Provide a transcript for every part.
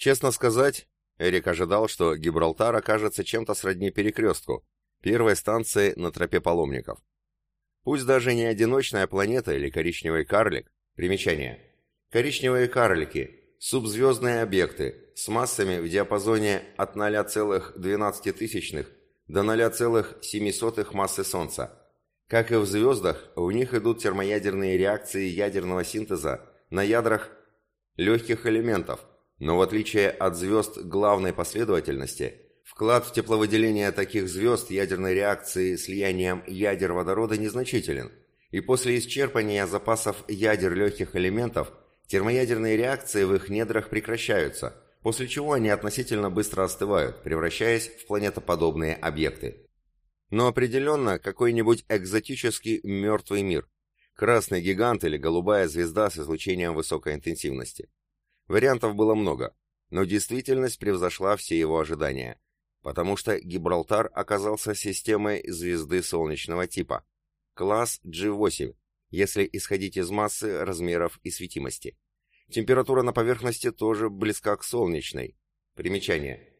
Честно сказать, Эрик ожидал, что Гибралтар окажется чем-то сродни перекрестку, первой станции на тропе паломников. Пусть даже не одиночная планета или коричневый карлик, примечание. Коричневые карлики – субзвездные объекты с массами в диапазоне от 0,12 до 0,07 массы Солнца. Как и в звездах, в них идут термоядерные реакции ядерного синтеза на ядрах легких элементов, но в отличие от звезд главной последовательности, вклад в тепловыделение таких звезд ядерной реакции слиянием ядер водорода незначителен, и после исчерпания запасов ядер легких элементов термоядерные реакции в их недрах прекращаются, после чего они относительно быстро остывают, превращаясь в планетоподобные объекты. Но определенно какой-нибудь экзотический мертвый мир, красный гигант или голубая звезда с излучением высокой интенсивности. Вариантов было много, но действительность превзошла все его ожидания, потому что Гибралтар оказался системой звезды солнечного типа, класс G8, если исходить из массы, размеров и светимости. Температура на поверхности тоже близка к солнечной. Примечание.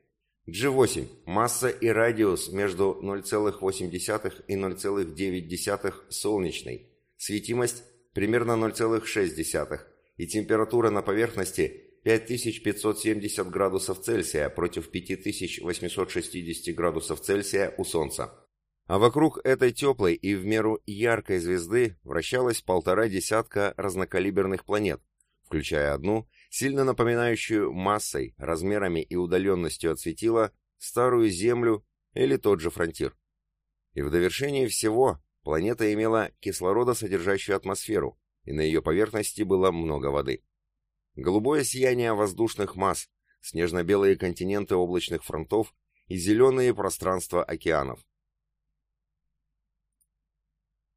G8. Масса и радиус между 0,8 и 0,9 солнечной. Светимость примерно 0,6 и температура на поверхности 5570 градусов Цельсия против 5860 градусов Цельсия у Солнца. А вокруг этой теплой и в меру яркой звезды вращалось полтора десятка разнокалиберных планет, включая одну, сильно напоминающую массой, размерами и удаленностью от светила, старую Землю или тот же фронтир. И в довершении всего планета имела кислородосодержащую атмосферу, и на ее поверхности было много воды. Голубое сияние воздушных масс, снежно-белые континенты облачных фронтов и зеленые пространства океанов.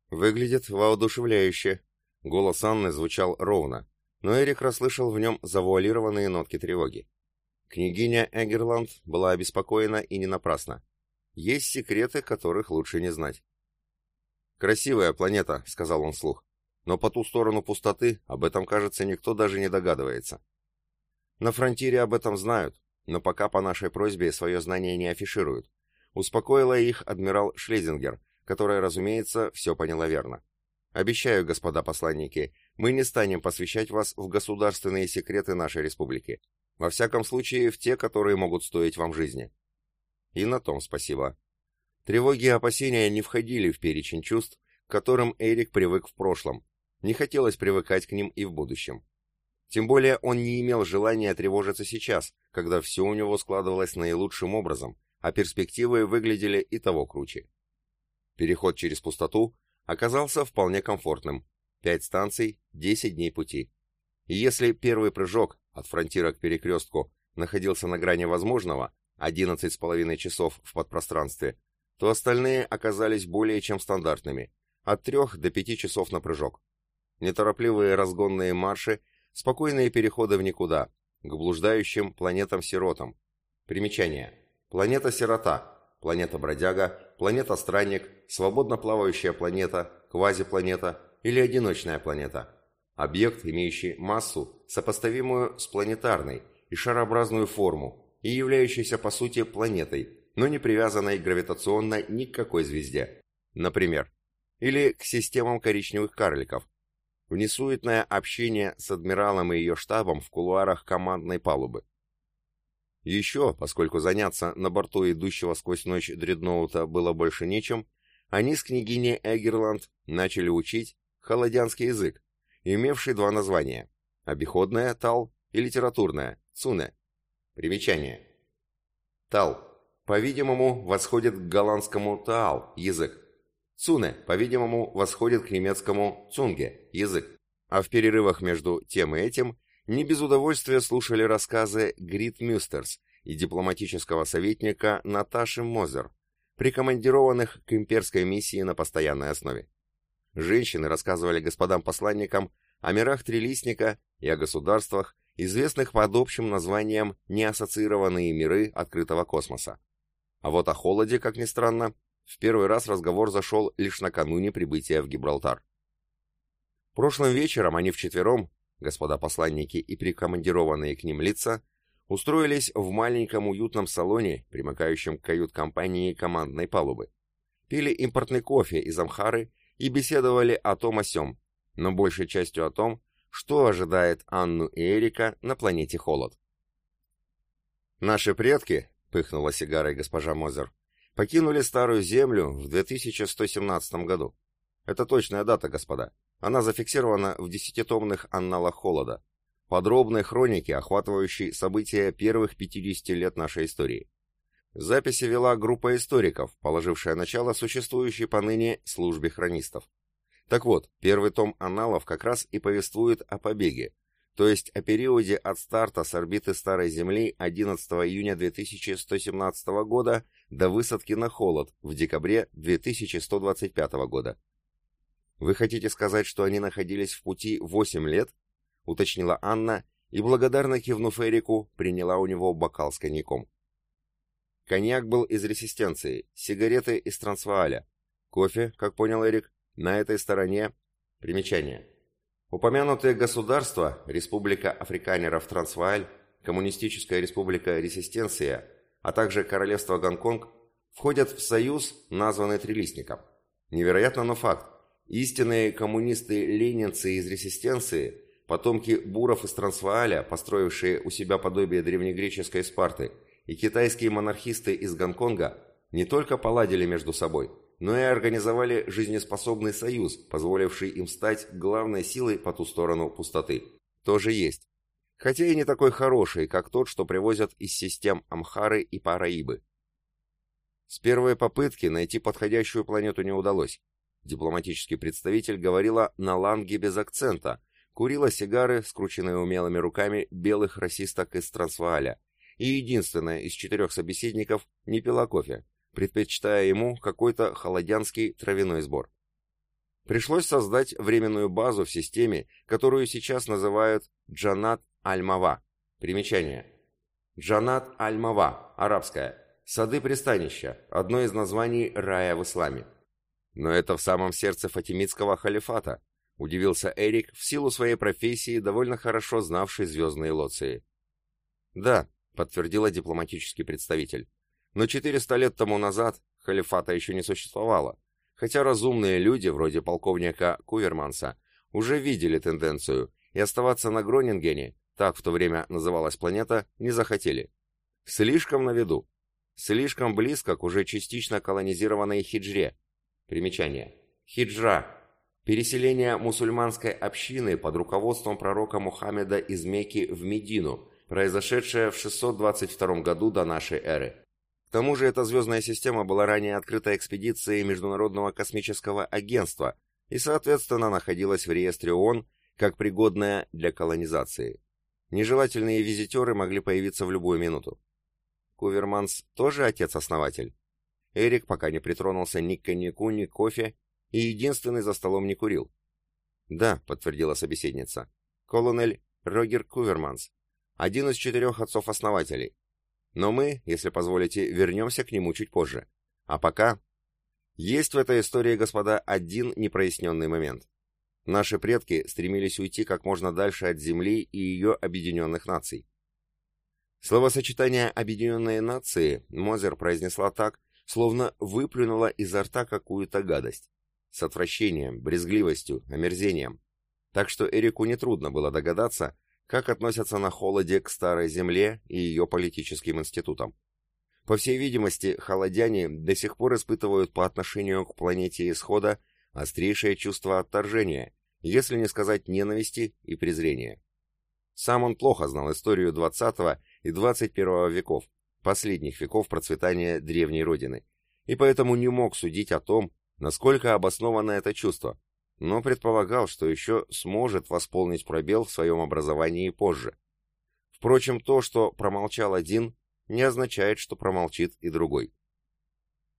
Выглядит воодушевляюще. Голос Анны звучал ровно, но Эрик расслышал в нем завуалированные нотки тревоги. Княгиня Эгерланд была обеспокоена и не напрасно. Есть секреты, которых лучше не знать. «Красивая планета», — сказал он вслух. Но по ту сторону пустоты об этом, кажется, никто даже не догадывается. На фронтире об этом знают, но пока по нашей просьбе свое знание не афишируют. Успокоила их адмирал Шлезингер, которая, разумеется, все поняла верно. Обещаю, господа посланники, мы не станем посвящать вас в государственные секреты нашей республики. Во всяком случае, в те, которые могут стоить вам жизни. И на том спасибо. Тревоги и опасения не входили в перечень чувств, которым Эрик привык в прошлом, не хотелось привыкать к ним и в будущем. Тем более он не имел желания тревожиться сейчас, когда все у него складывалось наилучшим образом, а перспективы выглядели и того круче. Переход через пустоту оказался вполне комфортным. Пять станций, десять дней пути. И если первый прыжок от фронтира к перекрестку находился на грани возможного, одиннадцать с половиной часов в подпространстве, то остальные оказались более чем стандартными, от трех до пяти часов на прыжок неторопливые разгонные марши, спокойные переходы в никуда, к блуждающим планетам-сиротам. Примечание. Планета-сирота, планета-бродяга, планета-странник, свободно плавающая планета, квазипланета или одиночная планета. Объект, имеющий массу, сопоставимую с планетарной и шарообразную форму, и являющийся по сути планетой, но не привязанной гравитационно ни к какой звезде. Например, или к системам коричневых карликов, в несуетное общение с адмиралом и ее штабом в кулуарах командной палубы. Еще, поскольку заняться на борту идущего сквозь ночь дредноута было больше нечем, они с княгиней Эгерланд начали учить холодянский язык, имевший два названия – обиходное – тал и литературное – цуне. Примечание. Тал, по-видимому, восходит к голландскому таал – язык. Цуне, по-видимому, восходит к немецкому цунге, язык. А в перерывах между тем и этим не без удовольствия слушали рассказы Грит Мюстерс и дипломатического советника Наташи Мозер, прикомандированных к имперской миссии на постоянной основе. Женщины рассказывали господам посланникам о мирах Трилистника и о государствах, известных под общим названием «неассоциированные миры открытого космоса». А вот о холоде, как ни странно, в первый раз разговор зашел лишь накануне прибытия в Гибралтар. Прошлым вечером они вчетвером, господа посланники и прикомандированные к ним лица, устроились в маленьком уютном салоне, примыкающем к кают-компании командной палубы. Пили импортный кофе из Амхары и беседовали о том о сём, но большей частью о том, что ожидает Анну и Эрика на планете Холод. «Наши предки», — пыхнула сигарой госпожа Мозер, — «покинули Старую Землю в 2117 году. Это точная дата, господа. Она зафиксирована в десятитомных анналах Холода, подробной хронике, охватывающей события первых 50 лет нашей истории. Записи вела группа историков, положившая начало существующей поныне службе хронистов. Так вот, первый том аналов как раз и повествует о побеге, то есть о периоде от старта с орбиты Старой Земли 11 июня 2117 года до высадки на холод в декабре 2125 года. «Вы хотите сказать, что они находились в пути 8 лет?» — уточнила Анна и, благодарно кивнув Эрику, приняла у него бокал с коньяком. Коньяк был из резистенции, сигареты из трансвааля. Кофе, как понял Эрик, на этой стороне... Примечание. Упомянутые государства, Республика Африканеров Трансвааль, Коммунистическая Республика Резистенция, а также Королевство Гонконг, входят в союз, названный Трилистником. Невероятно, но факт. Истинные коммунисты-ленинцы из Резистенции, потомки буров из Трансвааля, построившие у себя подобие древнегреческой Спарты, и китайские монархисты из Гонконга не только поладили между собой, но и организовали жизнеспособный союз, позволивший им стать главной силой по ту сторону пустоты. Тоже есть. Хотя и не такой хороший, как тот, что привозят из систем Амхары и Параибы. С первой попытки найти подходящую планету не удалось. Дипломатический представитель говорила на ланге без акцента, курила сигары, скрученные умелыми руками белых расисток из Трансвааля, и единственная из четырех собеседников не пила кофе, предпочитая ему какой-то холодянский травяной сбор. Пришлось создать временную базу в системе, которую сейчас называют Джанат Аль-Мава. Примечание. Джанат Аль-Мава, арабская. Сады-пристанища, одно из названий рая в исламе. Но это в самом сердце фатимидского халифата, удивился Эрик, в силу своей профессии, довольно хорошо знавший звездные лоции. Да, подтвердила дипломатический представитель. Но 400 лет тому назад халифата еще не существовало, хотя разумные люди, вроде полковника Куверманса, уже видели тенденцию, и оставаться на Гронингене, так в то время называлась планета, не захотели. Слишком на виду. Слишком близко к уже частично колонизированной хиджре, Примечание. Хиджра. Переселение мусульманской общины под руководством пророка Мухаммеда из Мекки в Медину, произошедшее в 622 году до нашей эры. К тому же эта звездная система была ранее открыта экспедицией Международного космического агентства и, соответственно, находилась в реестре ООН как пригодная для колонизации. Нежелательные визитеры могли появиться в любую минуту. Куверманс тоже отец-основатель? Эрик пока не притронулся ни к коньяку, ни кофе, и единственный за столом не курил. «Да», — подтвердила собеседница, — «колонель Рогер Куверманс, один из четырех отцов-основателей. Но мы, если позволите, вернемся к нему чуть позже. А пока... Есть в этой истории, господа, один непроясненный момент. Наши предки стремились уйти как можно дальше от Земли и ее объединенных наций. Словосочетание «объединенные нации» Мозер произнесла так, словно выплюнула изо рта какую-то гадость. С отвращением, брезгливостью, омерзением. Так что Эрику нетрудно было догадаться, как относятся на холоде к Старой Земле и ее политическим институтам. По всей видимости, холодяне до сих пор испытывают по отношению к планете Исхода острейшее чувство отторжения, если не сказать ненависти и презрения. Сам он плохо знал историю 20 и 21 веков, последних веков процветания древней родины, и поэтому не мог судить о том, насколько обосновано это чувство, но предполагал, что еще сможет восполнить пробел в своем образовании позже. Впрочем, то, что промолчал один, не означает, что промолчит и другой.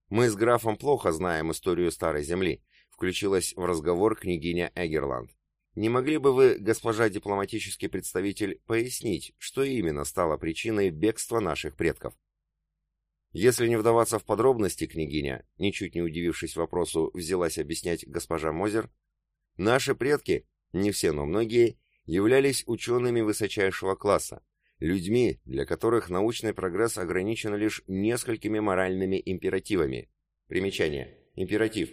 «Мы с графом плохо знаем историю Старой Земли», включилась в разговор княгиня Эгерланд. Не могли бы вы, госпожа дипломатический представитель, пояснить, что именно стало причиной бегства наших предков? Если не вдаваться в подробности, княгиня, ничуть не удивившись вопросу, взялась объяснять госпожа Мозер, наши предки, не все, но многие, являлись учеными высочайшего класса, людьми, для которых научный прогресс ограничен лишь несколькими моральными императивами. Примечание. Императив.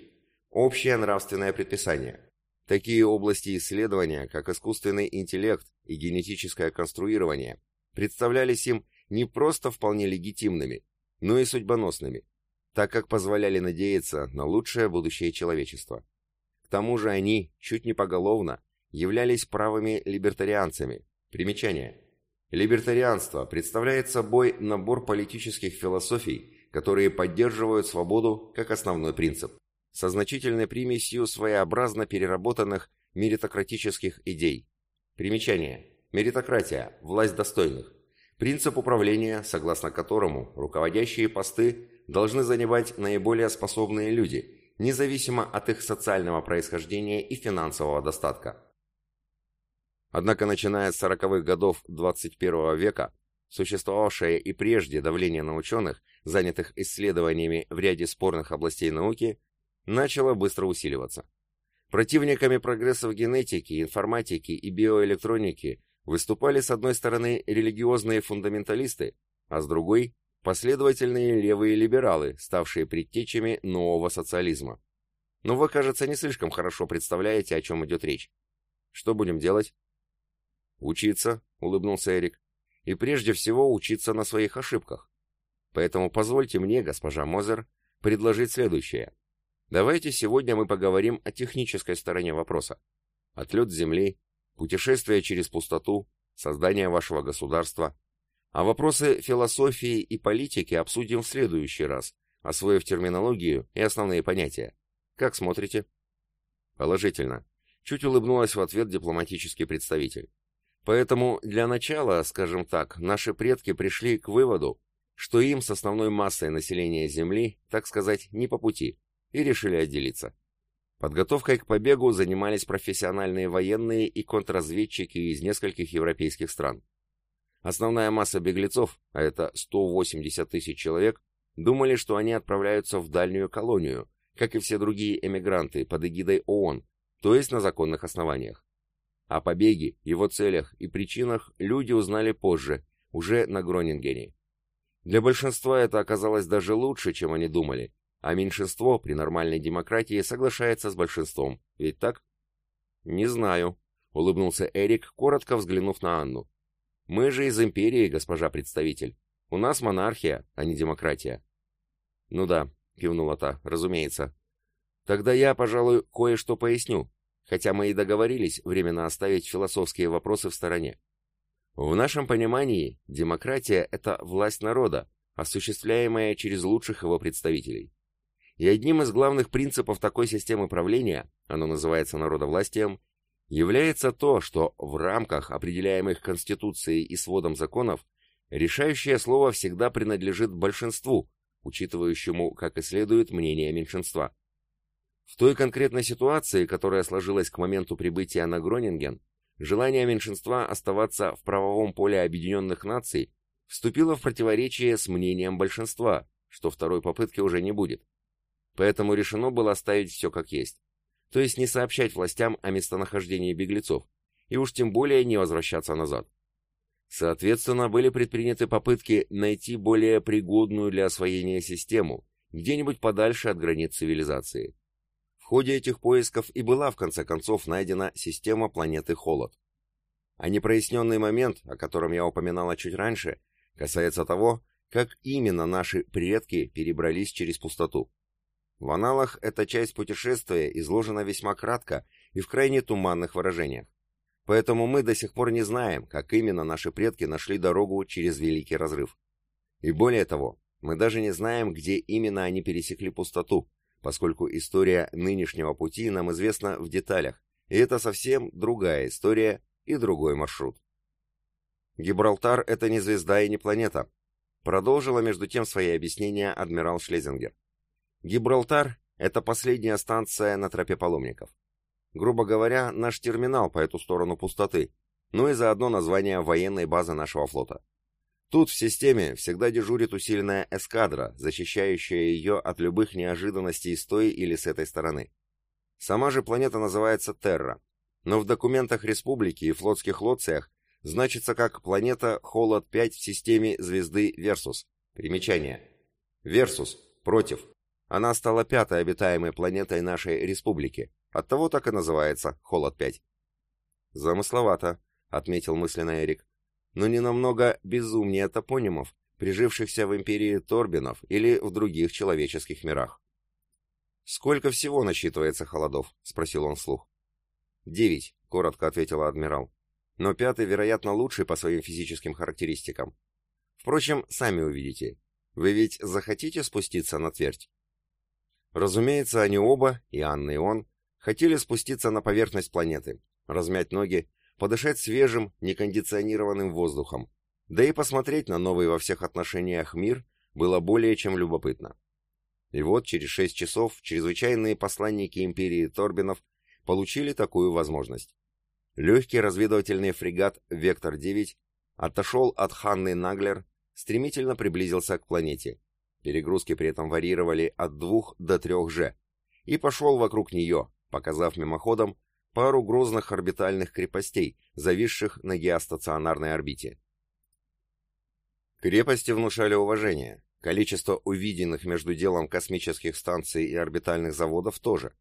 Общее нравственное предписание. Такие области исследования, как искусственный интеллект и генетическое конструирование, представлялись им не просто вполне легитимными, но и судьбоносными, так как позволяли надеяться на лучшее будущее человечества. К тому же они, чуть не поголовно, являлись правыми либертарианцами. Примечание. Либертарианство представляет собой набор политических философий, которые поддерживают свободу как основной принцип, со значительной примесью своеобразно переработанных меритократических идей. Примечание. Меритократия – власть достойных. Принцип управления, согласно которому руководящие посты должны занимать наиболее способные люди, независимо от их социального происхождения и финансового достатка. Однако, начиная с 40-х годов 21 века, существовавшее и прежде давление на ученых, занятых исследованиями в ряде спорных областей науки, начало быстро усиливаться. Противниками прогресса в генетике, информатике и биоэлектронике выступали с одной стороны религиозные фундаменталисты, а с другой – последовательные левые либералы, ставшие предтечами нового социализма. Но вы, кажется, не слишком хорошо представляете, о чем идет речь. Что будем делать? Учиться, улыбнулся Эрик. И прежде всего учиться на своих ошибках. Поэтому позвольте мне, госпожа Мозер, предложить следующее. Давайте сегодня мы поговорим о технической стороне вопроса. Отлет с Земли, путешествие через пустоту, создание вашего государства. А вопросы философии и политики обсудим в следующий раз, освоив терминологию и основные понятия. Как смотрите? Положительно. Чуть улыбнулась в ответ дипломатический представитель. Поэтому для начала, скажем так, наши предки пришли к выводу, что им с основной массой населения Земли, так сказать, не по пути, и решили отделиться. Подготовкой к побегу занимались профессиональные военные и контрразведчики из нескольких европейских стран. Основная масса беглецов, а это 180 тысяч человек, думали, что они отправляются в дальнюю колонию, как и все другие эмигранты под эгидой ООН, то есть на законных основаниях. О побеге, его целях и причинах люди узнали позже, уже на Гронингене. Для большинства это оказалось даже лучше, чем они думали, а меньшинство при нормальной демократии соглашается с большинством. Ведь так? Не знаю, улыбнулся Эрик, коротко взглянув на Анну. Мы же из империи, госпожа представитель. У нас монархия, а не демократия. Ну да, кивнула та, разумеется. Тогда я, пожалуй, кое-что поясню, хотя мы и договорились временно оставить философские вопросы в стороне. В нашем понимании демократия – это власть народа, осуществляемая через лучших его представителей. И одним из главных принципов такой системы правления, оно называется народовластием, является то, что в рамках, определяемых Конституцией и сводом законов, решающее слово всегда принадлежит большинству, учитывающему, как и следует, мнение меньшинства. В той конкретной ситуации, которая сложилась к моменту прибытия на Гронинген, желание меньшинства оставаться в правовом поле Объединенных Наций вступило в противоречие с мнением большинства, что второй попытки уже не будет. Поэтому решено было оставить все как есть. То есть не сообщать властям о местонахождении беглецов, и уж тем более не возвращаться назад. Соответственно, были предприняты попытки найти более пригодную для освоения систему, где-нибудь подальше от границ цивилизации. В ходе этих поисков и была в конце концов найдена система планеты Холод. А непроясненный момент, о котором я упоминала чуть раньше, касается того, как именно наши предки перебрались через пустоту. В аналах эта часть путешествия изложена весьма кратко и в крайне туманных выражениях. Поэтому мы до сих пор не знаем, как именно наши предки нашли дорогу через Великий Разрыв. И более того, мы даже не знаем, где именно они пересекли пустоту, поскольку история нынешнего пути нам известна в деталях, и это совсем другая история и другой маршрут. Гибралтар — это не звезда и не планета, продолжила между тем свои объяснения адмирал Шлезингер. Гибралтар – это последняя станция на тропе паломников. Грубо говоря, наш терминал по эту сторону пустоты, ну и заодно название военной базы нашего флота. Тут в системе всегда дежурит усиленная эскадра, защищающая ее от любых неожиданностей с той или с этой стороны. Сама же планета называется Терра, но в документах республики и флотских лоциях значится как планета Холод-5 в системе звезды Версус. Примечание. Версус. Против. Она стала пятой обитаемой планетой нашей республики. Оттого так и называется Холод-5. Замысловато, отметил мысленно Эрик. Но не намного безумнее топонимов, прижившихся в империи Торбинов или в других человеческих мирах. «Сколько всего насчитывается холодов?» — спросил он вслух. «Девять», — коротко ответила адмирал. «Но пятый, вероятно, лучший по своим физическим характеристикам. Впрочем, сами увидите. Вы ведь захотите спуститься на твердь?» Разумеется, они оба, и Анна, и он, хотели спуститься на поверхность планеты, размять ноги, подышать свежим, некондиционированным воздухом, да и посмотреть на новый во всех отношениях мир было более чем любопытно. И вот через шесть часов чрезвычайные посланники империи Торбинов получили такую возможность. Легкий разведывательный фрегат «Вектор-9» отошел от Ханны Наглер, стремительно приблизился к планете. Перегрузки при этом варьировали от 2 до 3 Ж, и пошел вокруг нее, показав мимоходом пару грозных орбитальных крепостей, зависших на геостационарной орбите. Крепости внушали уважение, количество увиденных между делом космических станций и орбитальных заводов тоже.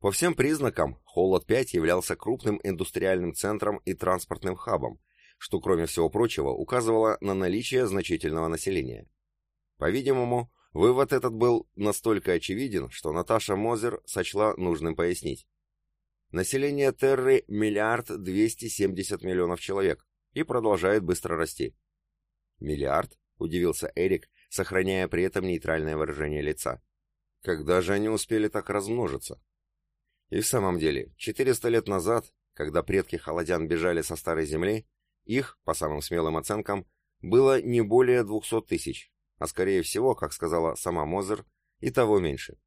По всем признакам, Холод-5 являлся крупным индустриальным центром и транспортным хабом, что, кроме всего прочего, указывало на наличие значительного населения. По-видимому, вывод этот был настолько очевиден, что Наташа Мозер сочла нужным пояснить. Население Терры миллиард двести семьдесят миллионов человек и продолжает быстро расти. Миллиард? Удивился Эрик, сохраняя при этом нейтральное выражение лица. Когда же они успели так размножиться? И в самом деле, 400 лет назад, когда предки холодян бежали со Старой Земли, их, по самым смелым оценкам, было не более 200 тысяч, а скорее всего, как сказала сама Мозер, и того меньше.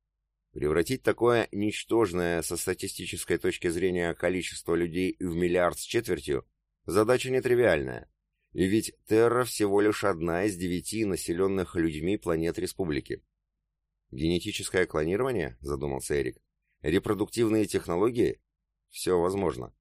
Превратить такое ничтожное со статистической точки зрения количество людей в миллиард с четвертью – задача нетривиальная. И ведь Терра всего лишь одна из девяти населенных людьми планет Республики. Генетическое клонирование, задумался Эрик. Репродуктивные технологии? Все возможно.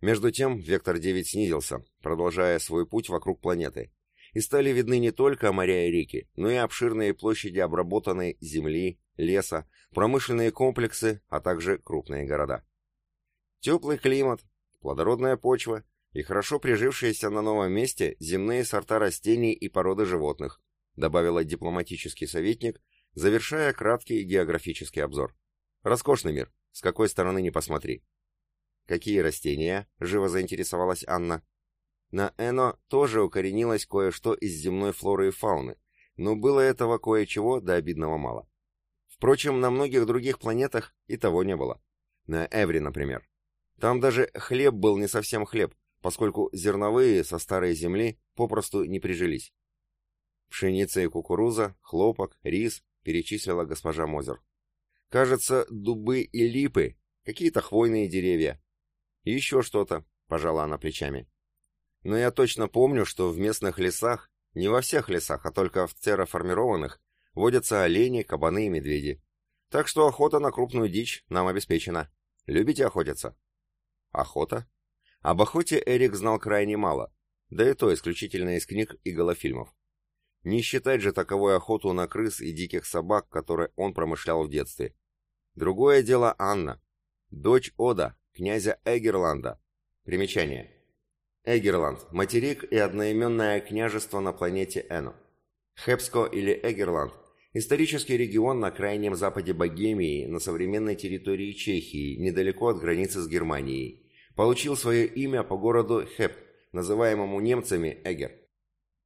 Между тем, вектор 9 снизился, продолжая свой путь вокруг планеты, и стали видны не только моря и реки, но и обширные площади обработанной земли, леса, промышленные комплексы, а также крупные города. Теплый климат, плодородная почва и хорошо прижившиеся на новом месте земные сорта растений и породы животных, добавила дипломатический советник, завершая краткий географический обзор. Роскошный мир, с какой стороны не посмотри. Какие растения? Живо заинтересовалась Анна. На Эно тоже укоренилось кое-что из земной флоры и фауны, но было этого кое-чего до обидного мало. Впрочем, на многих других планетах и того не было. На Эври, например. Там даже хлеб был не совсем хлеб, поскольку зерновые со старой земли попросту не прижились. Пшеница и кукуруза, хлопок, рис, перечислила госпожа Мозер. Кажется, дубы и липы, какие-то хвойные деревья. Еще что-то, пожала она плечами. Но я точно помню, что в местных лесах, не во всех лесах, а только в терраформированных, водятся олени, кабаны и медведи. Так что охота на крупную дичь нам обеспечена. Любите охотиться? Охота? Об охоте Эрик знал крайне мало, да и то исключительно из книг и голофильмов. Не считать же таковой охоту на крыс и диких собак, которые он промышлял в детстве. Другое дело Анна, дочь Ода, князя Эгерланда. Примечание. Эгерланд – материк и одноименное княжество на планете Эно. Хепско или Эгерланд – исторический регион на крайнем западе Богемии, на современной территории Чехии, недалеко от границы с Германией. Получил свое имя по городу Хеп, называемому немцами Эгер.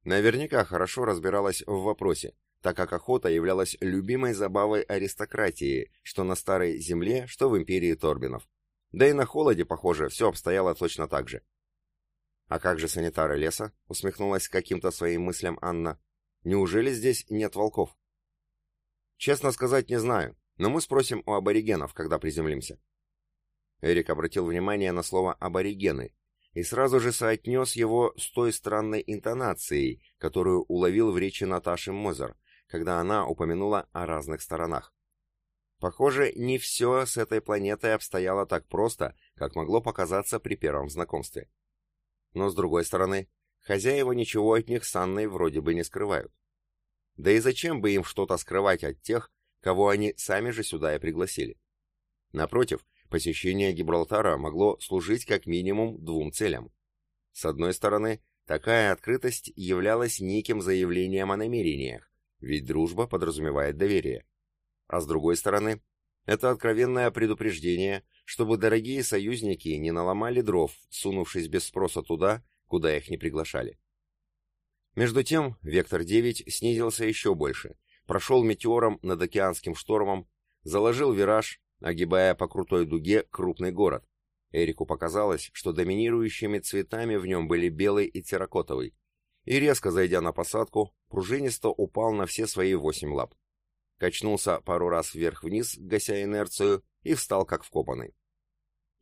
Наверняка хорошо разбиралась в вопросе, так как охота являлась любимой забавой аристократии, что на Старой Земле, что в империи Торбинов. Да и на холоде, похоже, все обстояло точно так же. «А как же санитары леса?» — усмехнулась каким-то своим мыслям Анна. «Неужели здесь нет волков?» «Честно сказать, не знаю, но мы спросим у аборигенов, когда приземлимся». Эрик обратил внимание на слово «аборигены» и сразу же соотнес его с той странной интонацией, которую уловил в речи Наташи Мозер, когда она упомянула о разных сторонах. Похоже, не все с этой планетой обстояло так просто, как могло показаться при первом знакомстве. Но с другой стороны, хозяева ничего от них с Анной вроде бы не скрывают. Да и зачем бы им что-то скрывать от тех, кого они сами же сюда и пригласили? Напротив, посещение Гибралтара могло служить как минимум двум целям. С одной стороны, такая открытость являлась неким заявлением о намерениях, ведь дружба подразумевает доверие. А с другой стороны, это откровенное предупреждение, чтобы дорогие союзники не наломали дров, сунувшись без спроса туда, куда их не приглашали. Между тем, Вектор-9 снизился еще больше, прошел метеором над океанским штормом, заложил вираж, огибая по крутой дуге крупный город. Эрику показалось, что доминирующими цветами в нем были белый и терракотовый, и резко зайдя на посадку, пружинисто упал на все свои восемь лап. Качнулся пару раз вверх-вниз, гася инерцию, и встал как вкопанный.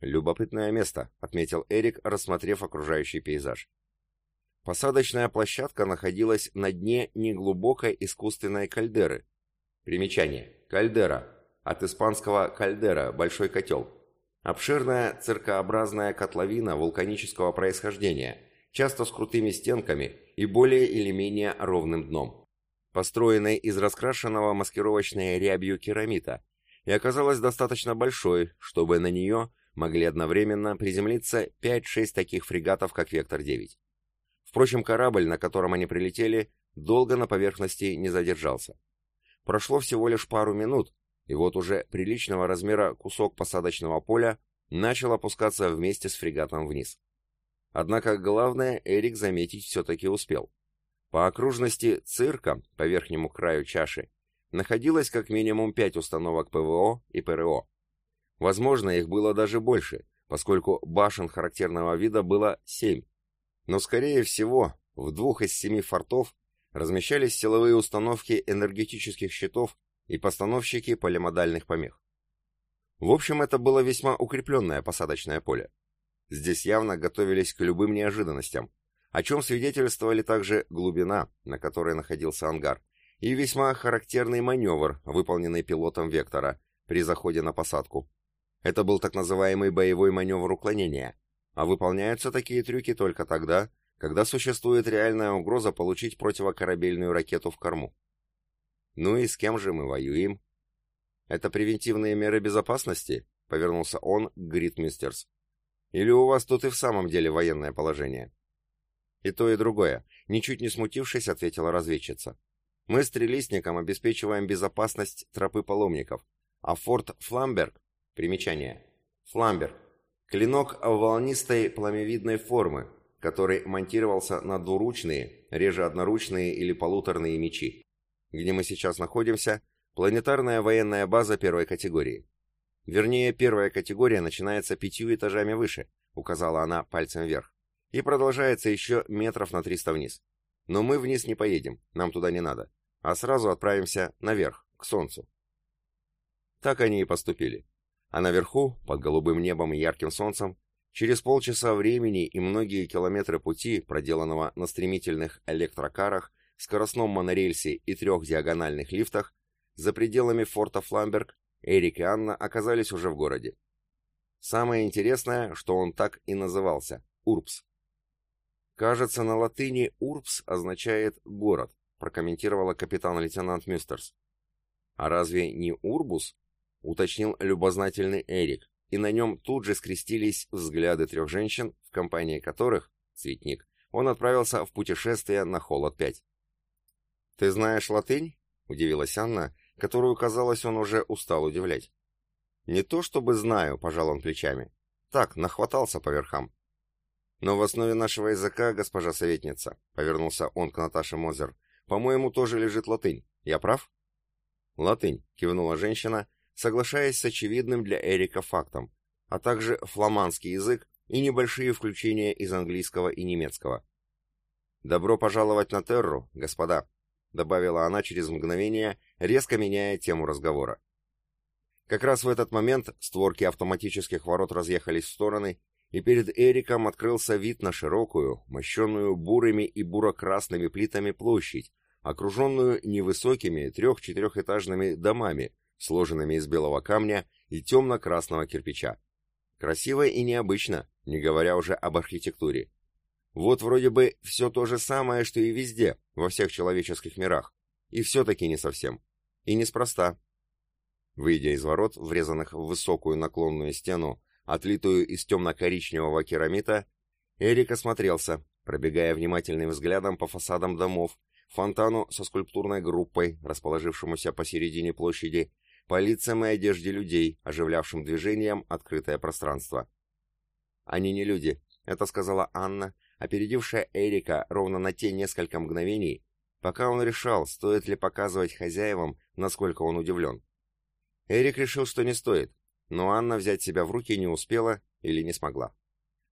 «Любопытное место», — отметил Эрик, рассмотрев окружающий пейзаж. Посадочная площадка находилась на дне неглубокой искусственной кальдеры. Примечание. Кальдера. От испанского «кальдера» – большой котел. Обширная циркообразная котловина вулканического происхождения, часто с крутыми стенками и более или менее ровным дном. Построенной из раскрашенного маскировочной рябью керамита, и оказалась достаточно большой, чтобы на нее могли одновременно приземлиться 5-6 таких фрегатов, как «Вектор-9». Впрочем, корабль, на котором они прилетели, долго на поверхности не задержался. Прошло всего лишь пару минут, и вот уже приличного размера кусок посадочного поля начал опускаться вместе с фрегатом вниз. Однако главное Эрик заметить все-таки успел. По окружности цирка, по верхнему краю чаши, находилось как минимум пять установок ПВО и ПРО. Возможно, их было даже больше, поскольку башен характерного вида было семь. Но, скорее всего, в двух из семи фортов размещались силовые установки энергетических щитов и постановщики полимодальных помех. В общем, это было весьма укрепленное посадочное поле. Здесь явно готовились к любым неожиданностям, о чем свидетельствовали также глубина, на которой находился ангар, и весьма характерный маневр, выполненный пилотом Вектора при заходе на посадку. Это был так называемый боевой маневр уклонения, а выполняются такие трюки только тогда, когда существует реальная угроза получить противокорабельную ракету в корму. Ну и с кем же мы воюем? Это превентивные меры безопасности? Повернулся он к Гритмистерс. Или у вас тут и в самом деле военное положение? И то, и другое, ничуть не смутившись, ответила разведчица. Мы с Трелисником обеспечиваем безопасность тропы паломников, а форт Фламберг... Примечание. Фламберг. Клинок волнистой пламевидной формы, который монтировался на двуручные, реже одноручные или полуторные мечи. Где мы сейчас находимся, планетарная военная база первой категории. Вернее, первая категория начинается пятью этажами выше, указала она пальцем вверх, и продолжается еще метров на триста вниз. Но мы вниз не поедем, нам туда не надо, а сразу отправимся наверх, к Солнцу. Так они и поступили. А наверху, под голубым небом и ярким солнцем, через полчаса времени и многие километры пути, проделанного на стремительных электрокарах, скоростном монорельсе и трех диагональных лифтах, за пределами форта Фламберг Эрик и Анна оказались уже в городе. Самое интересное, что он так и назывался – Урбс. «Кажется, на латыни «Урбс» означает «город», прокомментировала капитан-лейтенант Мюстерс. «А разве не Урбус?» — уточнил любознательный Эрик, и на нем тут же скрестились взгляды трех женщин, в компании которых, цветник, он отправился в путешествие на Холод-5. «Ты знаешь латынь?» — удивилась Анна, которую, казалось, он уже устал удивлять. «Не то чтобы знаю», — пожал он плечами. «Так, нахватался по верхам». «Но в основе нашего языка, госпожа советница», — повернулся он к Наташе Мозер, — «по-моему, тоже лежит латынь. Я прав?» «Латынь», — кивнула женщина, соглашаясь с очевидным для Эрика фактом, а также фламандский язык и небольшие включения из английского и немецкого. «Добро пожаловать на Терру, господа», — добавила она через мгновение, резко меняя тему разговора. Как раз в этот момент створки автоматических ворот разъехались в стороны, и перед Эриком открылся вид на широкую, мощенную бурыми и буро-красными плитами площадь, окруженную невысокими трех-четырехэтажными домами, сложенными из белого камня и темно-красного кирпича. Красиво и необычно, не говоря уже об архитектуре. Вот вроде бы все то же самое, что и везде, во всех человеческих мирах. И все-таки не совсем. И неспроста. Выйдя из ворот, врезанных в высокую наклонную стену, отлитую из темно-коричневого керамита, Эрик осмотрелся, пробегая внимательным взглядом по фасадам домов, фонтану со скульптурной группой, расположившемуся посередине площади, по лицам и одежде людей, оживлявшим движением открытое пространство. «Они не люди», — это сказала Анна, опередившая Эрика ровно на те несколько мгновений, пока он решал, стоит ли показывать хозяевам, насколько он удивлен. Эрик решил, что не стоит, но Анна взять себя в руки не успела или не смогла.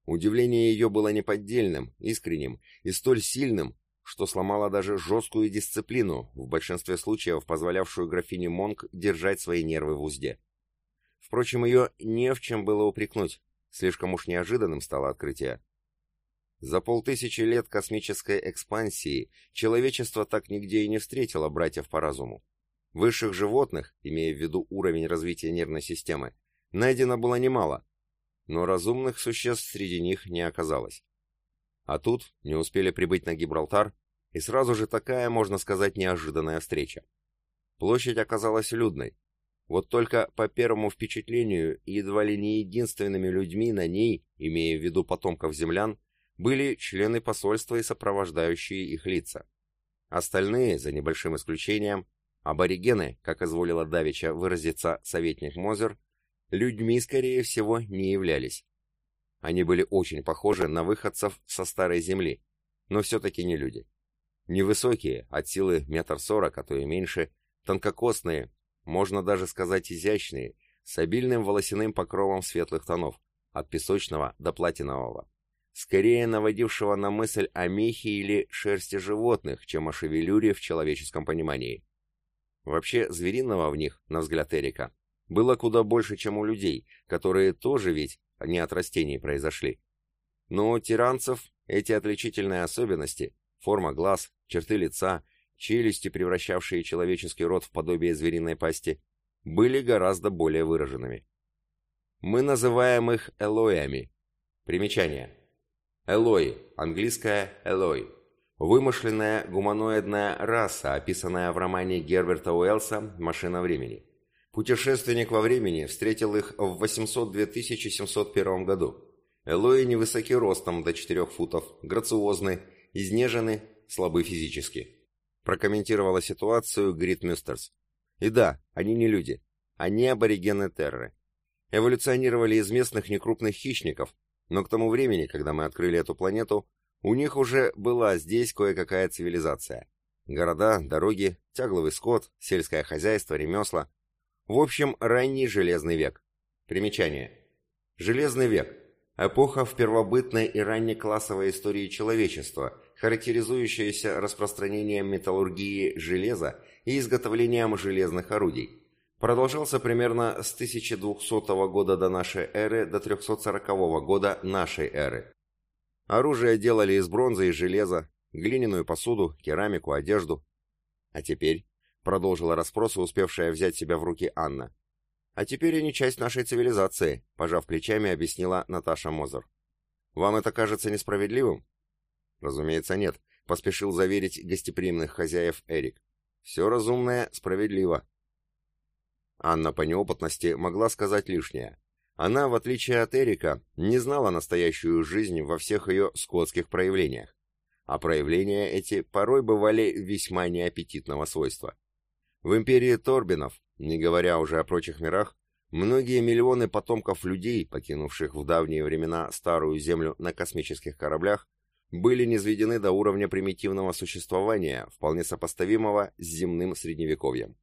Удивление ее было неподдельным, искренним и столь сильным, что сломало даже жесткую дисциплину, в большинстве случаев позволявшую графине Монк держать свои нервы в узде. Впрочем, ее не в чем было упрекнуть, слишком уж неожиданным стало открытие. За полтысячи лет космической экспансии человечество так нигде и не встретило братьев по разуму. Высших животных, имея в виду уровень развития нервной системы, найдено было немало, но разумных существ среди них не оказалось. А тут не успели прибыть на Гибралтар, и сразу же такая, можно сказать, неожиданная встреча. Площадь оказалась людной. Вот только по первому впечатлению, едва ли не единственными людьми на ней, имея в виду потомков землян, были члены посольства и сопровождающие их лица. Остальные, за небольшим исключением, аборигены, как изволила Давича выразиться советник Мозер, людьми, скорее всего, не являлись. Они были очень похожи на выходцев со Старой Земли, но все-таки не люди. Невысокие, от силы метр сорок, а то и меньше, тонкокосные, можно даже сказать изящные, с обильным волосяным покровом светлых тонов, от песочного до платинового. Скорее наводившего на мысль о мехе или шерсти животных, чем о шевелюре в человеческом понимании. Вообще, звериного в них, на взгляд Эрика, было куда больше, чем у людей, которые тоже ведь не от растений произошли. Но у тиранцев эти отличительные особенности, форма глаз, черты лица, челюсти, превращавшие человеческий род в подобие звериной пасти, были гораздо более выраженными. Мы называем их элоями. Примечание. Элой, английское элой. Вымышленная гуманоидная раса, описанная в романе Герберта Уэллса «Машина времени». Путешественник во времени встретил их в 802 701 году. Элои невысоки ростом до 4 футов, грациозны, изнежены, слабы физически. Прокомментировала ситуацию Грит Мюстерс. И да, они не люди. Они аборигены Терры. Эволюционировали из местных некрупных хищников, но к тому времени, когда мы открыли эту планету, у них уже была здесь кое-какая цивилизация. Города, дороги, тягловый скот, сельское хозяйство, ремесла. В общем, ранний Железный век. Примечание. Железный век. Эпоха в первобытной и раннеклассовой истории человечества, характеризующаяся распространением металлургии железа и изготовлением железных орудий. Продолжался примерно с 1200 года до нашей эры до 340 года нашей эры. Оружие делали из бронзы и железа, глиняную посуду, керамику, одежду. А теперь, продолжила расспросы, успевшая взять себя в руки Анна. А теперь они часть нашей цивилизации, пожав плечами, объяснила Наташа Мозер. Вам это кажется несправедливым? Разумеется, нет, поспешил заверить гостеприимных хозяев Эрик. Все разумное справедливо. Анна по неопытности могла сказать лишнее. Она, в отличие от Эрика, не знала настоящую жизнь во всех ее скотских проявлениях. А проявления эти порой бывали весьма неаппетитного свойства. В империи Торбинов, не говоря уже о прочих мирах, многие миллионы потомков людей, покинувших в давние времена Старую Землю на космических кораблях, были низведены до уровня примитивного существования, вполне сопоставимого с земным средневековьем.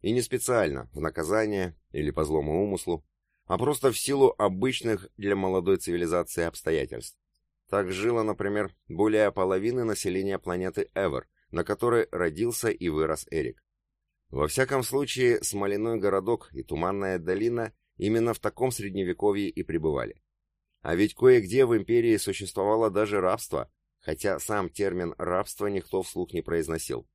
И не специально, в наказание или по злому умыслу, а просто в силу обычных для молодой цивилизации обстоятельств. Так жило, например, более половины населения планеты Эвер, на которой родился и вырос Эрик. Во всяком случае, Смоляной городок и Туманная долина именно в таком средневековье и пребывали. А ведь кое-где в империи существовало даже рабство, хотя сам термин «рабство» никто вслух не произносил.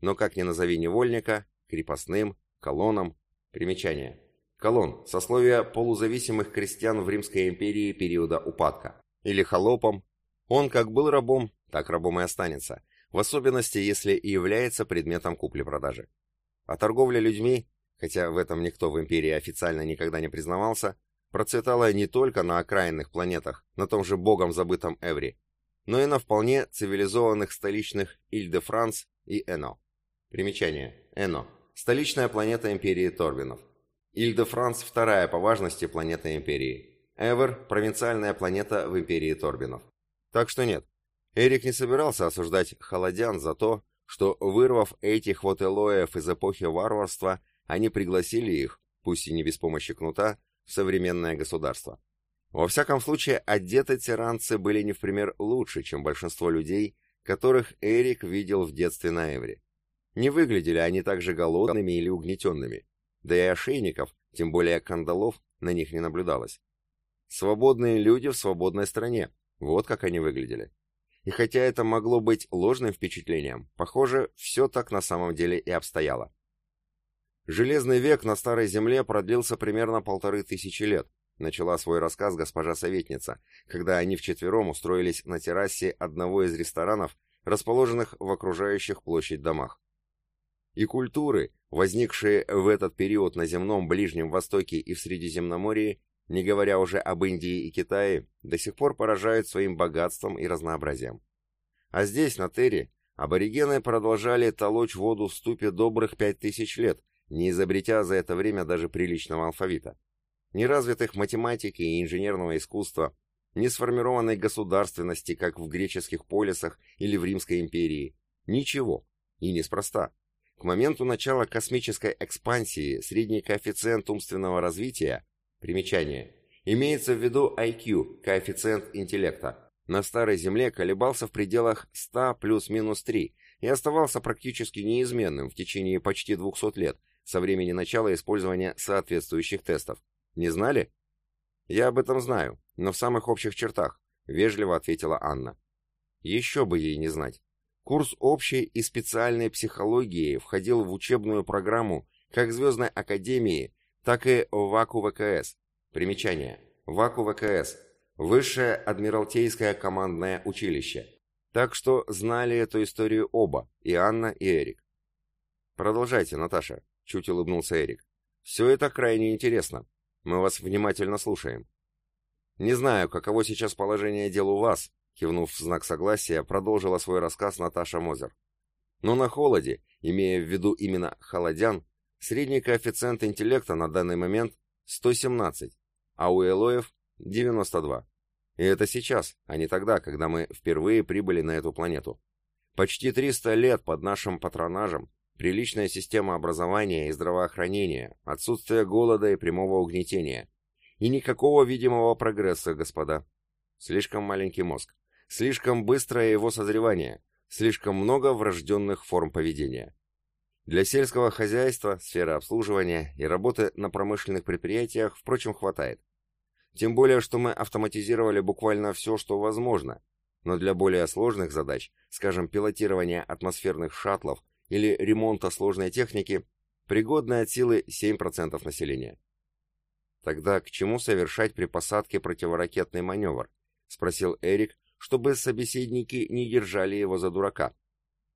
Но как ни назови невольника, крепостным, колоном, примечание. Колон – сословие полузависимых крестьян в Римской империи периода упадка. Или холопом, Он как был рабом, так рабом и останется, в особенности, если и является предметом купли-продажи. А торговля людьми, хотя в этом никто в империи официально никогда не признавался, процветала не только на окраинных планетах, на том же богом забытом Эври, но и на вполне цивилизованных столичных Иль-де-Франс и Эно. Примечание. Эно. Столичная планета империи Торбинов. Иль-де-Франс – вторая по важности планета империи. Эвер – провинциальная планета в империи Торбинов. Так что нет, Эрик не собирался осуждать холодян за то, что, вырвав этих вот элоев из эпохи варварства, они пригласили их, пусть и не без помощи кнута, в современное государство. Во всяком случае, одеты тиранцы были не в пример лучше, чем большинство людей, которых Эрик видел в детстве на Эвре. Не выглядели они так же голодными или угнетенными, да и ошейников, тем более кандалов, на них не наблюдалось. Свободные люди в свободной стране, вот как они выглядели. И хотя это могло быть ложным впечатлением, похоже, все так на самом деле и обстояло. Железный век на Старой Земле продлился примерно полторы тысячи лет, начала свой рассказ госпожа советница, когда они вчетвером устроились на террасе одного из ресторанов, расположенных в окружающих площадь домах. И культуры, возникшие в этот период на земном Ближнем Востоке и в Средиземноморье, не говоря уже об Индии и Китае, до сих пор поражают своим богатством и разнообразием. А здесь, на Терре, аборигены продолжали толочь воду в ступе добрых пять тысяч лет, не изобретя за это время даже приличного алфавита. Ни развитых математики и инженерного искусства, ни сформированной государственности, как в греческих полисах или в Римской империи. Ничего. И неспроста. К моменту начала космической экспансии средний коэффициент умственного развития Примечание. Имеется в виду IQ, коэффициент интеллекта. На Старой Земле колебался в пределах 100 плюс-минус 3 и оставался практически неизменным в течение почти 200 лет со времени начала использования соответствующих тестов. Не знали? Я об этом знаю, но в самых общих чертах, вежливо ответила Анна. Еще бы ей не знать. Курс общей и специальной психологии входил в учебную программу как Звездной Академии, так и ВАКУ ВКС. Примечание. ВАКУ ВКС. Высшее Адмиралтейское командное училище. Так что знали эту историю оба, и Анна, и Эрик. Продолжайте, Наташа, чуть улыбнулся Эрик. Все это крайне интересно. Мы вас внимательно слушаем. Не знаю, каково сейчас положение дел у вас, кивнув в знак согласия, продолжила свой рассказ Наташа Мозер. Но на холоде, имея в виду именно холодян, Средний коэффициент интеллекта на данный момент 117, а у Элоев 92. И это сейчас, а не тогда, когда мы впервые прибыли на эту планету. Почти 300 лет под нашим патронажем, приличная система образования и здравоохранения, отсутствие голода и прямого угнетения. И никакого видимого прогресса, господа. Слишком маленький мозг, слишком быстрое его созревание, слишком много врожденных форм поведения. Для сельского хозяйства, сферы обслуживания и работы на промышленных предприятиях, впрочем, хватает. Тем более, что мы автоматизировали буквально все, что возможно. Но для более сложных задач, скажем, пилотирования атмосферных шаттлов или ремонта сложной техники, пригодны от силы 7% населения. Тогда к чему совершать при посадке противоракетный маневр? Спросил Эрик, чтобы собеседники не держали его за дурака.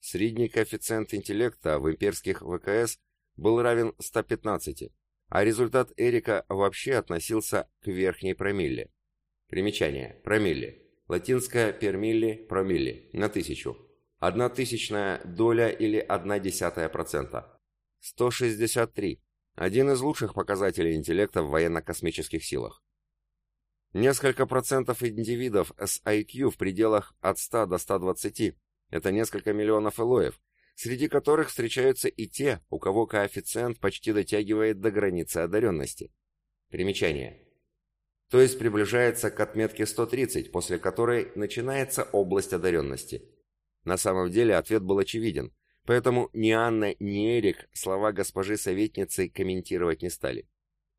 Средний коэффициент интеллекта в имперских ВКС был равен 115, а результат Эрика вообще относился к верхней промилле. Примечание. Промилле. Латинское пермилли промилли на тысячу. Одна тысячная доля или одна десятая процента. 163. Один из лучших показателей интеллекта в военно-космических силах. Несколько процентов индивидов с IQ в пределах от 100 до 120 это несколько миллионов элоев, среди которых встречаются и те, у кого коэффициент почти дотягивает до границы одаренности. Примечание. То есть приближается к отметке 130, после которой начинается область одаренности. На самом деле ответ был очевиден, поэтому ни Анна, ни Эрик слова госпожи советницы комментировать не стали.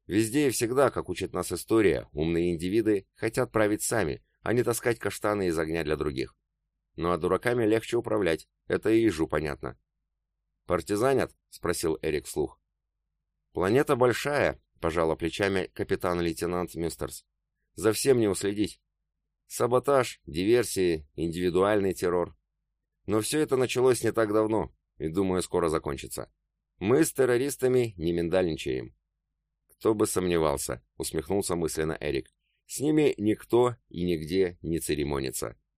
Везде и всегда, как учит нас история, умные индивиды хотят править сами, а не таскать каштаны из огня для других. Ну а дураками легче управлять, это и ежу понятно. «Партизанят?» — спросил Эрик вслух. «Планета большая», — пожала плечами капитан-лейтенант Мистерс. «За всем не уследить. Саботаж, диверсии, индивидуальный террор. Но все это началось не так давно, и, думаю, скоро закончится. Мы с террористами не миндальничаем. Кто бы сомневался, усмехнулся мысленно Эрик. С ними никто и нигде не церемонится.